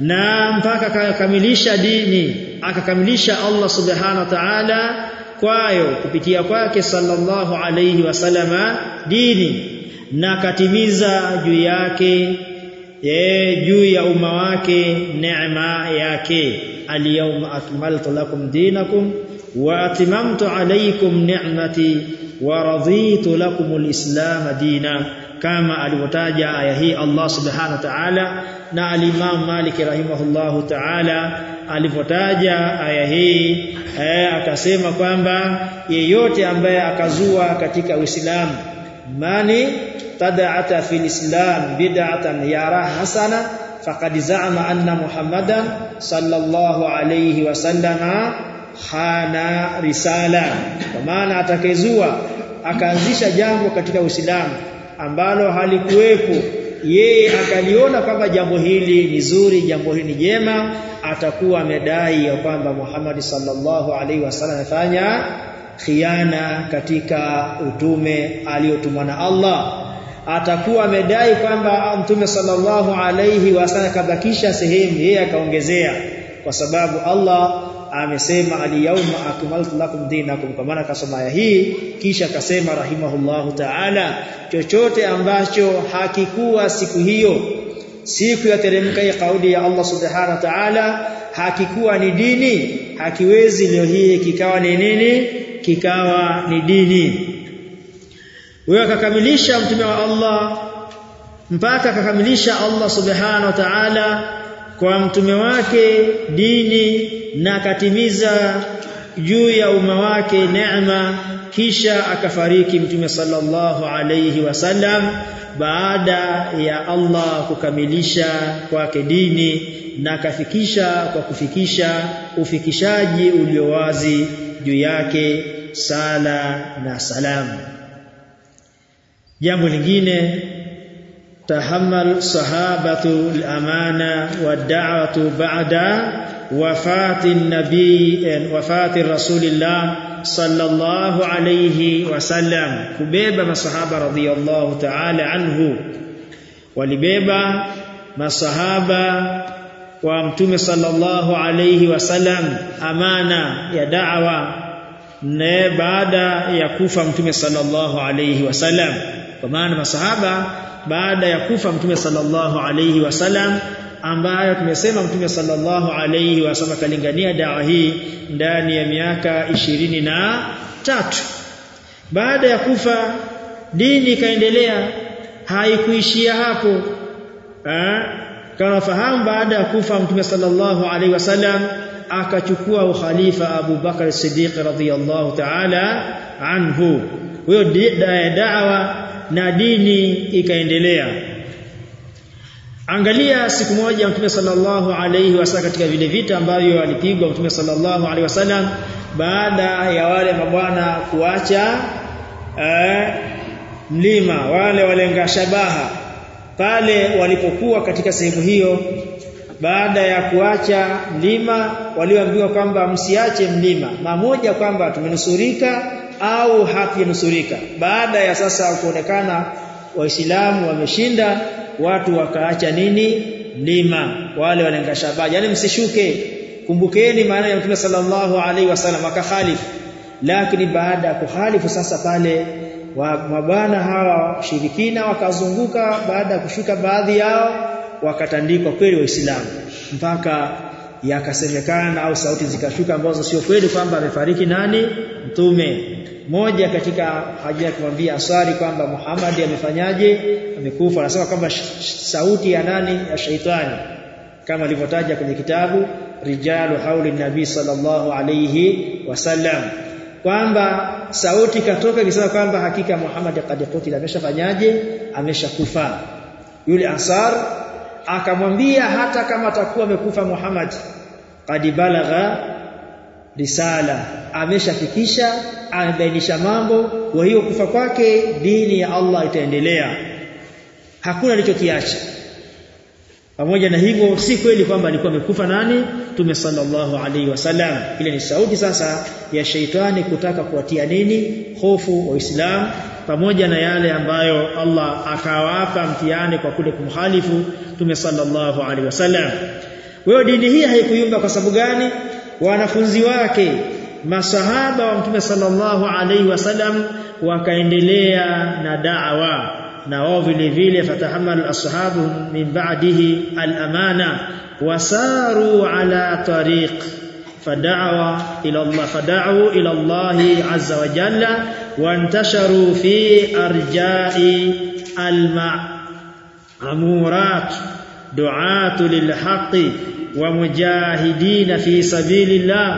Na mpaka akakamilisha dini akakamilisha Allah subhanahu wa ta'ala kwayo kupitia kwake sallallahu alayhi wasallama dini. Na katimiza juu yake ye juu ya umma wake neema yake. Alyawma akmaltu lakum dinakum wa atimamtu alaykum ni'mati wa raditu lakum alislam dina. Kama alivyotaja aya hii Allah subhanahu wa ta'ala na alimam Malik rahimahullahu ta'ala alivyotaja aya hii eh, akasema kwamba yeyote ambaye akazua katika Uislamu mani tad'ata fil Islam bid'atan yara hasana faqad za'ama anna Muhammadan sallallahu alayhi wasallama hana risala. Kwa maana atakezua akaanzisha jambo katika Uislamu ambalo halikuwepo. Yeye akaliona kwamba jambo hili ni zuri jambo hili ni jema atakuwa amedai ya kwamba Muhammad sallallahu alaihi wasallam amefanya khiana katika utume aliyotumwa na Allah. Atakuwa amedai kwamba mtume sallallahu alayhi wasallam kabakisha sehemu yeye akaongezea kwa sababu Allah amesema al-yawma akmaltu lakum dinakum kwa maana kasoma aya hii kisha akasema rahimahullahu ta'ala chochote ambacho hakikuwa siku hiyo siku ya teremka ya kauli ya Allah subhanahu ta'ala hakikuwa ni dini hakiwezi leo hii kikawa ni nini kikawa ni dini. Wewe akakamilisha mtume wa Allah mpaka akakamilisha Allah subhanahu wa ta'ala kwa mtume wake dini na akatimiza juu ya umma wake neema kisha akafariki mtume sallallahu alayhi wasallam baada ya Allah kukamilisha kwake dini na kafikisha kwa kufikisha ufikishaji ulio wazi juu yake sala na salamu jambo lingine تحمل صحابة الأمانة والدعوة بعد وفاة النبي وفاة رسول الله صلى الله عليه وسلم كبيبة مصحابة رضي الله تعالى عنه wa mtume sallallahu alayhi wasallam amana ya da'wa na baada ya kufa mtume sallallahu alayhi wasallam kwa maana masahaba baada ya kufa mtume sallallahu alayhi wasallam ambayo tumesema mtume sallallahu alayhi wasallam kalingania dawa hii ndani ya miaka ishirini na tatu baada ya kufa dini ikaendelea haikuishia hapo? Eh, fahamu baada ya kufa mtume sallallahu alaihi wasallam akachukua ukhalifa Abu Bakar Siddiq radhiyallahu ta'ala anhu. Huyo da'wa na dini ikaendelea. Angalia siku moja mtume sallallahu alaihi wasallam katika vile vita ambavyo alipigwa mtume sallallahu alaihi wasallam baada ya wale mabwana kuacha eh, mlima wale walenga shabaha pale walipokuwa katika sehemu hiyo baada ya kuacha mlima walioambiwa kwamba msiache mlima mamoja kwamba tumenusurika au hatujanusurika. Baada ya sasa kuonekana waislamu wameshinda watu wakaacha nini? Mlima wale walenga shabaha yani msishuke. Kumbukeni maana ya Mtume sallallahu alaihi wasallam akakhalifu. Lakini baada ya kuhalifu sasa pale mabwana hawa shirikina wakazunguka baada ya kushuka baadhi yao wakatandikwa kweli waislamu. Mpaka yakasemekana au sauti zikashuka ambazo sio kweli kwamba amefariki nani? Mtume. Moja katika haja kumwambia aswari kwamba Muhammad amefanyaje? Amekufa. Anasema kwamba sauti ya nani? Ya shaitani. Kama alivyotaja kwenye kitabu rijalu hauli nabii sallallahu alayhi wasallam kwamba sauti katoka ikisema kwamba hakika Muhammad qad qutila ameshafanyaje? Ameshakufa. Yule ansar akamwambia hata kama atakuwa amekufa Muhammad qad balagha risala ameshafikisha amebainisha mambo kwa hiyo kufa kwake dini ya Allah itaendelea. Hakuna alichokiacha pamoja na hivyo si kweli kwamba alikuwa amekufa nani? Mtume sallallahu alaihi wasallam ile ni sauti sasa ya sheitani kutaka kuwatia nini? Hofu waislamu pamoja na yale ambayo Allah akawapa mtihani kwa kule kumhalifu Mtume sallallahu alaihi wasallam wewe dini hii haikuyumba kwa sababu gani? Wanafunzi wake masahaba wa Mtume sallallahu alaihi wasallam wakaendelea na da'wa na wao vile vile fatahamal ashabu min ba'dihi al-amana wasaru ala tariq fada'wa ila Allah fada'u ila Allah azza wa jalla wantasharu fi arja'i al-ma'murat du'atu lil-haqqi wa mujahidin fi sabilillah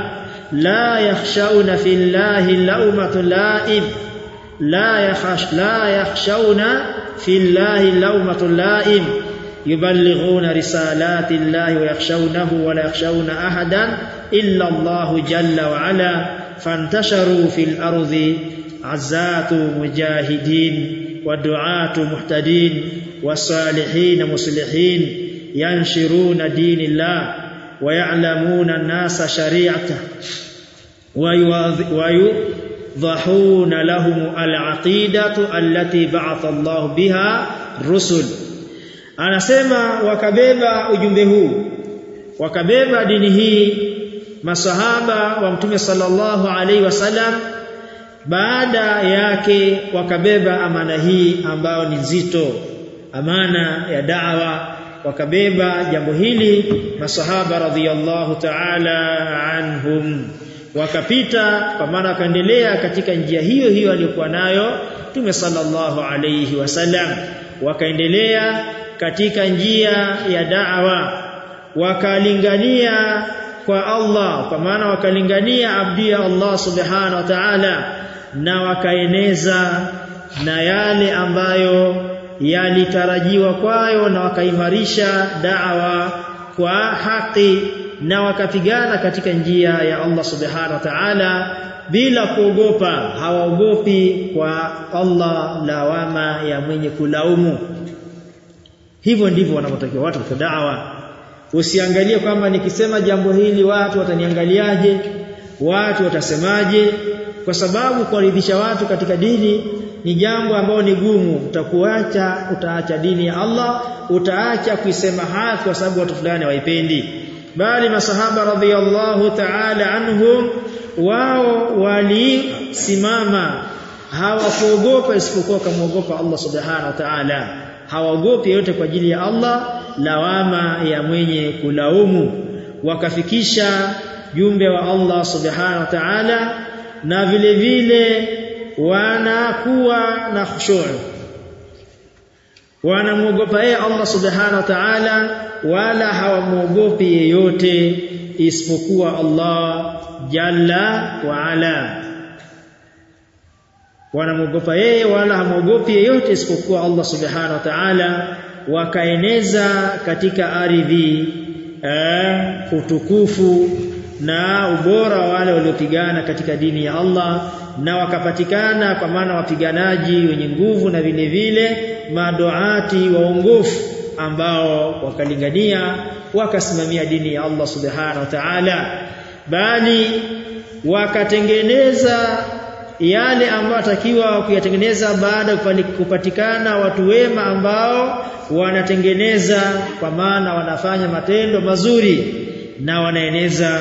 la yakhshawna fillahi lawmatu la'ib لا يخش لا يخشون في الله لومة لائم يبلغون رسالات الله ويخشونه ولا يخشون أحدا إلا الله جل وعلا. فانتشروا في الأرض عزات مجاهدين ودعاة محتدين والصالحين مصلحين ينشرون دين الله ويعلمون الناس شريعته. ويو ضحون لهم العقيدة التي بعث الله بها الرسل anasema wakabeba ujumbe huu wakabeba dini hii masahaba wa mtume sallallahu alaihi wasallam baada yake wakabeba amana hii ambayo ni nzito amana ya da'wa wakabeba jambo hili masahaba radhiyallahu ta'ala anhum wakapita kwa maana wakaendelea katika njia hiyo hiyo aliyokuwa nayo Mtume sallallahu alayhi wasallam. Wakaendelea katika njia ya da'wa wakalingania kwa Allah kwa maana wakalingania abdi ya Allah subhanahu wa ta'ala na wakaeneza na yale ambayo yalitarajiwa kwayo na wakaimarisha da'wa kwa haki na wakapigana katika njia ya Allah subhanahu wa ta'ala bila kuogopa. Hawaogopi kwa Allah lawama ya mwenye kulaumu. Hivyo ndivyo wanavyotakiwa watu katika da'wa. Usiangalie kwamba nikisema jambo hili watu wataniangaliaje watu watasemaje kwa sababu kuwaridhisha watu katika dini ni jambo ambalo ni gumu. Utakuacha utaacha dini ya Allah utaacha kuisema haki kwa sababu watu fulani hawaipendi bali masahaba radhiyallahu ta'ala anhum wao walisimama. Hawakuogopa isipokuwa kumuogopa Allah subhanahu wa ta'ala. Hawaogopi yote kwa ajili ya Allah lawama ya mwenye kulaumu. Wakafikisha jumbe wa Allah subhanahu wa ta'ala na vile vile wanakuwa na khushu' wanamwogopa yeye Allah subhanahu wa ta'ala wala hawamuogopi yeyote isipokuwa Allah jalla wa ala. Wanamwogopa yeye wala hamwogopi yeyote isipokuwa Allah subhanahu wa ta'ala wakaeneza katika ardhi eh, utukufu na ubora wa wale waliopigana katika dini ya Allah na wakapatikana kwa maana wapiganaji wenye nguvu na vile vile maduati waongofu ambao wakalingania wakasimamia dini ya Allah subhanahu wa ta'ala bali wakatengeneza yale ambayo atakiwa kuyatengeneza baada ya kupatikana watu wema ambao wanatengeneza kwa maana wanafanya matendo mazuri na wanaeneza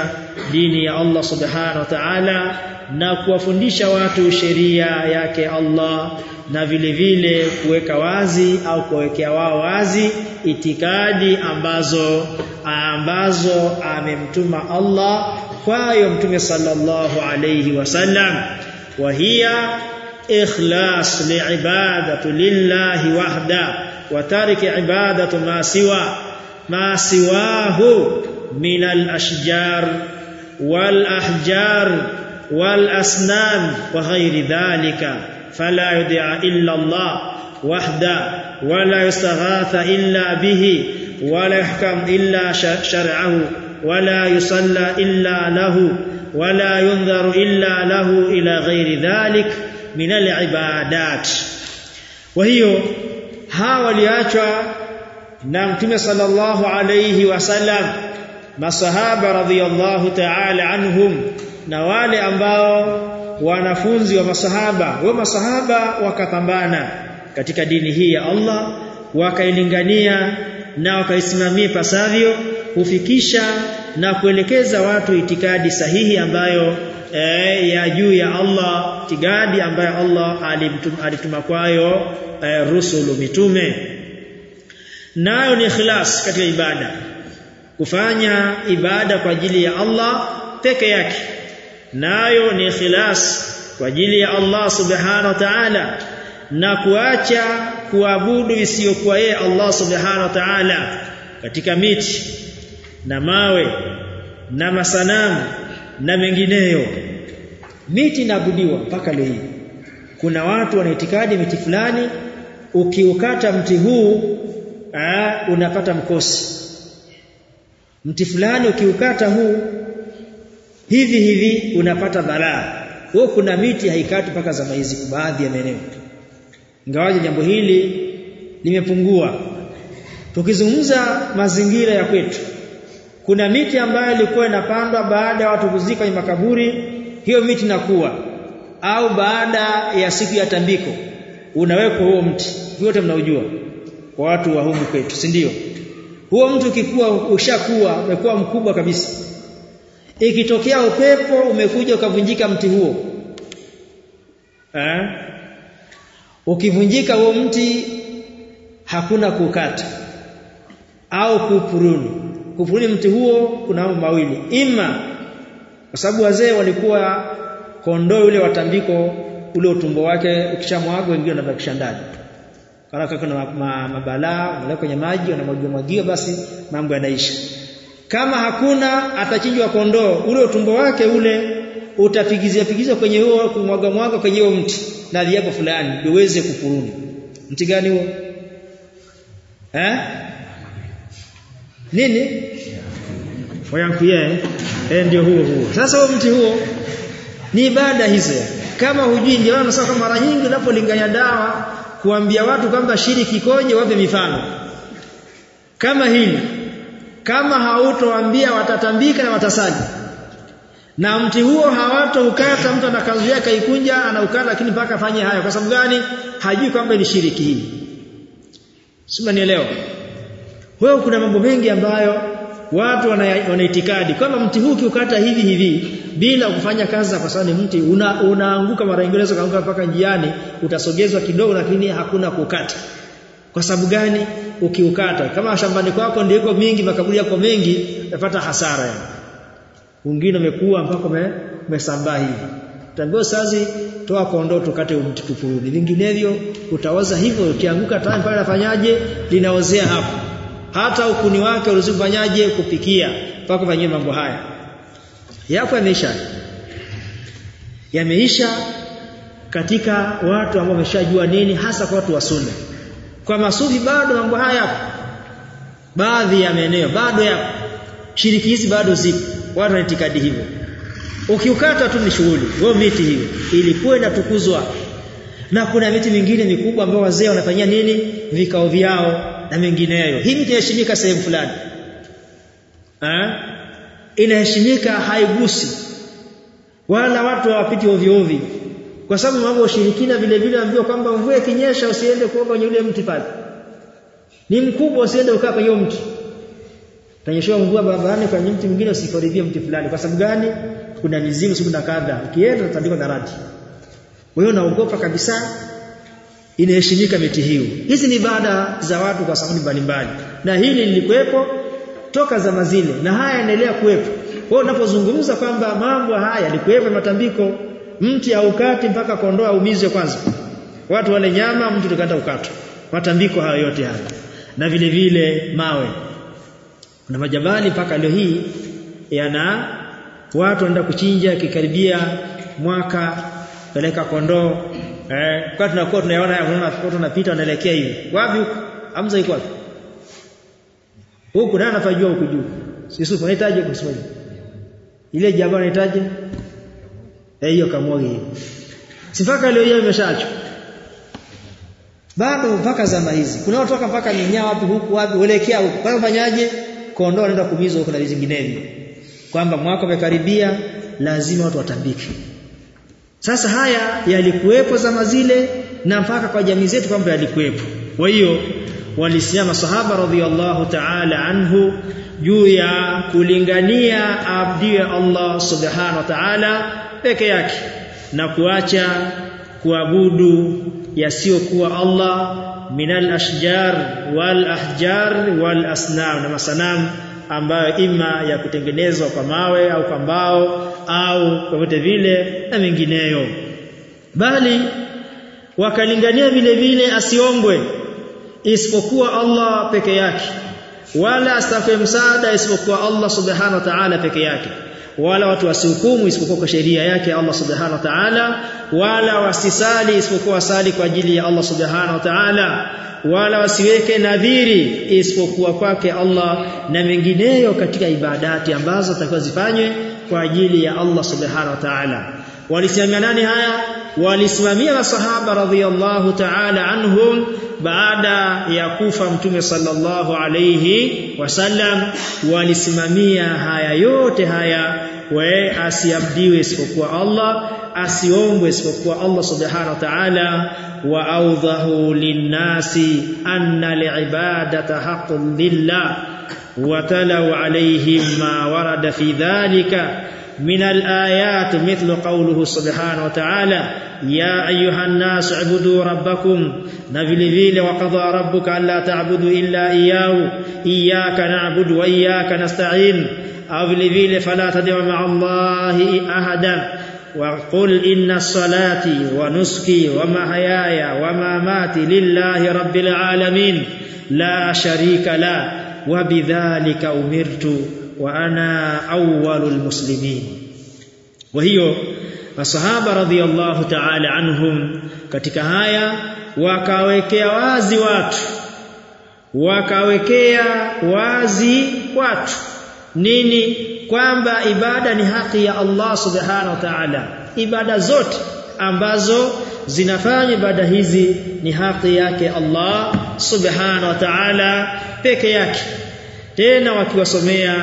dini ya Allah subhanahu wa ta'ala na kuwafundisha watu sheria yake Allah na vile vile kuweka wazi au kuwekea wao wazi itikadi ambazo ambazo amemtuma Allah kwayo mtume sallallahu alayhi wasallam wa hiya ikhlas liibadatu lillahi wahda wa tariki ibadatu ma siwa ma siwahu من الأشجار والأحجار والأسنان وغير ذلك فلا يدعى إلا الله وحده ولا يستغاث إلا به ولا يحكم إلا شرعه ولا يصلى إلا له ولا ينذر إلا له إلى غير ذلك من العبادات. وهي ها ولياتوا na نعم صلى الله عليه وسلم. Masahaba radhiyallahu ta'ala anhum na wale ambao wanafunzi wa masahaba wa masahaba wakapambana katika dini hii ya Allah wakailingania na wakaisimamia pasavyo kufikisha na kuelekeza watu itikadi sahihi ambayo e, ya juu ya Allah itikadi ambayo Allah alimtuma, alituma kwayo e, rusulu mitume. Nayo ni ikhlas katika ibada kufanya ibada kwa ajili ya Allah peke yake. Nayo ni ikhlas kwa ajili ya Allah subhanahu wa ta'ala na kuacha kuabudu isiyokuwa yeye Allah subhanahu wa ta'ala katika miti na mawe na masanamu na mengineyo. Miti inaabudiwa mpaka leo. Kuna watu wana itikadi miti fulani ukiukata mti huu aa, unapata mkosi mti fulani ukiukata huu hivi hivi unapata balaa. Wewe kuna miti haikati mpaka za maizi kwa baadhi ya maeneo ingawaje jambo hili limepungua. Tukizungumza mazingira ya kwetu kuna miti ambayo ilikuwa inapandwa baada ya watu kuzika kwenye makaburi hiyo miti inakuwa. Au baada ya siku ya tambiko unawekwa huo mti. Yote mnaujua kwa watu wa humu kwetu si ndio huo mtu ukikuwa ushakuwa umekuwa mkubwa kabisa. Ikitokea upepo umekuja ukavunjika mti huo. Eh? Ukivunjika huo mti hakuna kukata au kupuruni. Kupuruni mti huo kuna mambo mawili. Ima kwa sababu wazee walikuwa kondoo yule watambiko ule utumbo wake ukishamwaga wengine wanabakisha ndani kana kuna mabalaa wale kwenye maji wanamwagiwa mwagio basi mambo yanaisha. Kama hakuna atachinjwa kondoo. Ule utumbo wake ule utapigizia pigizwa kwenye huo kumwaga mwaga kwenye huo mti. Na liapo fulani liweze kukuruni. mti gani huo? Eh? Nini? Wayankuye eh ndio huo huo. Sasa huo mti huo ni ibada hizo. Kama hujui ndio wanasema mara nyingi unapolinganya dawa kuambia watu kwamba shiriki koje wape mifano. Kama hili kama hautoambia watatambika na watasali. Na mti huo hawatoukata mtu ana kanzu yake ikunja anaukata lakini mpaka afanye hayo. Kwa sababu gani? Hajui kwamba ni shiriki hii sima nielewa wewe kuna mambo mengi ambayo watu wana itikadi kwamba mti huu kiukata hivi hivi bila kufanya kazi kwa sababu ni mti una, unaanguka mara nyingine unaweza kaanguka mpaka njiani utasogezwa kidogo lakini hakuna kukata kwa sababu gani? Ukiukata kama shambani kwako ndiko mingi makaburi yako mengi utapata hasara. Yani wengine umekuwa mpaka umesambaa hivi. Tambio sazi toa kondoo tukate mti tufurudi. Vinginevyo utaoza hivyo ukianguka tani pale nafanyaje? Linaozea hapo. Hata ukuni wake ulizofanyaje kupikia mpaka fanyie mambo haya. yako yameisha. Yameisha katika watu ambao wameshajua nini hasa kwa watu wa sunna. kwa masufi bado mambo haya yapo. Baadhi ya maeneo bado yapo. Shiriki hizi bado zipo. Watu wanatikadi hivyo. Ukiukata tu ni shughuli. Wao miti hiyo ilikuwa inatukuzwa. Na kuna miti mingine mikubwa ambayo wazee wanafanyia nini? Vikao vyao na mengineyo. Hii inaheshimika sehemu fulani. Eh inaheshimika haigusi. Wala watu hawapiti ovyo ovyo. Kwa sababu mambo ushirikina vile vile ambiwa kwamba mvua ikinyesha usiende kuoga kwenye ule mti pale. Ni mkubwa usiende ukaa kwenye mti. Tanyeshewa mvua barabarani kwenye mti mwingine usikaribie mti fulani. Kwa sababu gani? Kuna mizimu siku na kadha. Ukienda utaandikwa daraja. Wewe unaogopa naogopa kabisa inaheshimika miti hiyo. Hizi ni ibada za watu kwa sababu mbalimbali. Na hili lilikuwepo toka zama zile na haya yanaendelea kuwepo. Kwa unapozungumza kwamba mambo haya yalikuwepo matambiko mti haukati mpaka kondoa umizwe kwanza. Watu wale nyama mtu tukata ukato matambiko hayo yote haya. Na vile vile mawe. Na majabali mpaka leo hii yana watu wanaenda kuchinja kikaribia mwaka peleka kondoo eh kwa tunakuwa tunaona watu wanapita wanaelekea hivi. Wapi huko amza iko wapi? Huko nani anafajua huko juu? Sisi tunahitaji kusoma ile jambo anahitaji eh hiyo kamwagi. Hiyo sifaka leo hiyo imeshaachwa. Bado mpaka zama hizi. Kuna watu waka mpaka ninya wapi huku wapi uelekea huko kwa mfanyaje? kondoo wanaenda kumizwa huko na vinginevyo kwamba mwaka umekaribia lazima watu watambike sasa haya yalikuwepo zama zile na mpaka kwa jamii zetu kwamba yalikuwepo. Kwa hiyo walisimama sahaba radhiallahu ta'ala anhu juu ya kulingania abdi ya Allah subhanahu wa ta'ala peke yake na kuacha kuabudu yasiyokuwa Allah minal ashjar wal ahjar wal asnam na masanamu ambayo ima ya kutengenezwa kwa mawe au kwa mbao au vyote vile na mengineyo. Bali wakalingania vile vile asiongwe isipokuwa Allah peke yake wala astafe msaada isipokuwa Allah subhanahu wa ta'ala peke yake wala watu wasihukumu isipokuwa kwa sheria yake Allah subhanahu wa ta'ala wala wasisali isipokuwa sali kwa ajili ya Allah subhanahu wa ta'ala wala wasiweke nadhiri isipokuwa kwake Allah na mengineyo katika ibadati ambazo zitakuwa zifanywe kwa ajili ya Allah subhanahu wa ta'ala walisimamia nani haya walisimamia masahaba radhiyallahu ta'ala anhum baada ya kufa mtume sallallahu alayhi wasallam walisimamia haya yote haya we asiabdiwe isipokuwa Allah asiombwe isipokuwa Allah subhanahu wa ta'ala wa awdahu linnasi anna li'ibadata haqqun lillah talaw alayhim ma warada fi dhalika من الآيات مثل قوله سبحانه وتعالى يا أيها الناس اعبدوا ربكم نفل ذيل وقضى ربك ألا تعبدوا إلا إياه إياك نعبد وإياك نستعين أو ذيل فلا تدع مع الله أحدا وقل إن الصلاة ونسكي ومحياي ومماتي لله رب العالمين لا شريك له wabidhalika umirtu wa ana awwalul muslimin. Kwa hiyo masahaba radhiallahu ta'ala anhum katika haya wakawekea wazi watu. Wakawekea wazi watu. Nini? Kwamba ibada ni haki ya Allah subhanahu wa ta'ala. Ibada zote ambazo zinafanya ibada hizi ni haki yake Allah subhanahu wa ta'ala peke yake. Tena wakiwasomea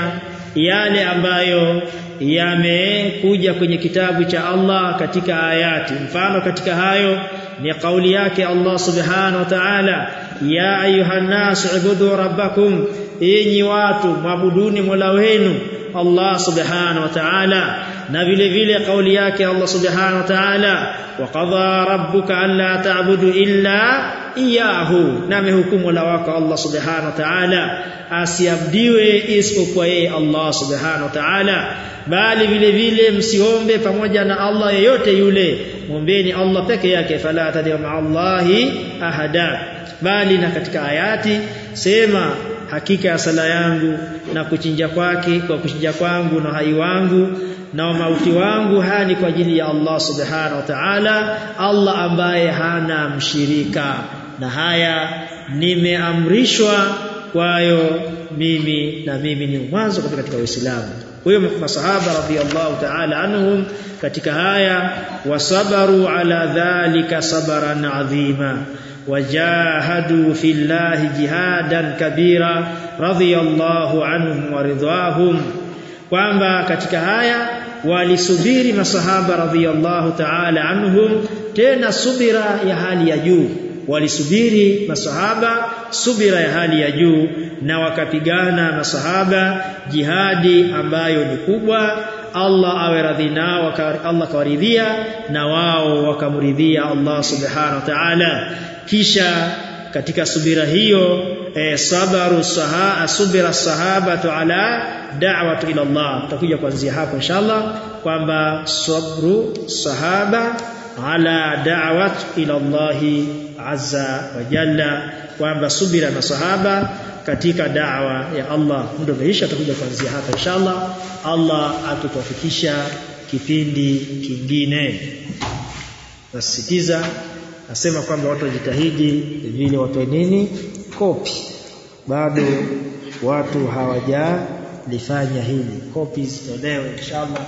yale ambayo yamekuja kwenye kitabu cha Allah katika ayati. Mfano katika hayo ni kauli yake Allah subhanahu wa ta'ala ya ayuhan nas ibudu rabbakum enyi watu mwabuduni mola wenu Allah subhanahu wa ta'ala na vile vile kauli yake Allah subhanahu wa ta'ala waqadha rabbuka alla ta'budu illa iyahu na amehukumu la wako Allah subhanahu wa ta'ala asiabdiwe isipokuwa yeye Allah subhanahu wa ta'ala. Bali vile vile msiombe pamoja na Allah yeyote yule muombeeni Allah peke yake fala tad'u ma'allahi ahada. Bali na katika ayati sema hakika ya sala yangu na kuchinja kwake kwa kuchinja kwangu na hai wangu na mauti wangu haya ni kwa ajili ya Allah subhanahu wa ta'ala Allah ambaye hana mshirika. Na haya nimeamrishwa kwayo mimi na mimi ni mwanzo katika Uislamu. Huyo masahaba radhiallahu ta'ala anhum katika haya wasabaru ala dhalika sabaran adhima wajahadu fillahi jihadan kabira radhiallahu anhum waridhahum kwamba katika haya walisubiri masahaba radhiyallahu ta'ala anhum tena subira ya hali ya juu. walisubiri masahaba subira ya hali ya juu na wakapigana masahaba jihadi ambayo ni kubwa Allah awe nao Allah kawaridhia na wao wakamridhia Allah subhanahu wa ta'ala. Kisha katika subira hiyo e, sabaru saha subira sahabatu ala da'watu ila Allah. Tutakuja kuanzia hapo inshallah kwamba sabru sahaba ala da'wat ila Allah azza wa jalla kwamba subira na sahaba katika da'wa ya Allah. Ndio maisha tutakuja kuanzia hapa inshallah. Allah atutafikisha kipindi kingine. Nasisitiza nasema kwamba watu wajitahidi vile watoe nini kopi. Bado watu hawajalifanya hili. Kopi zitolewe inshallah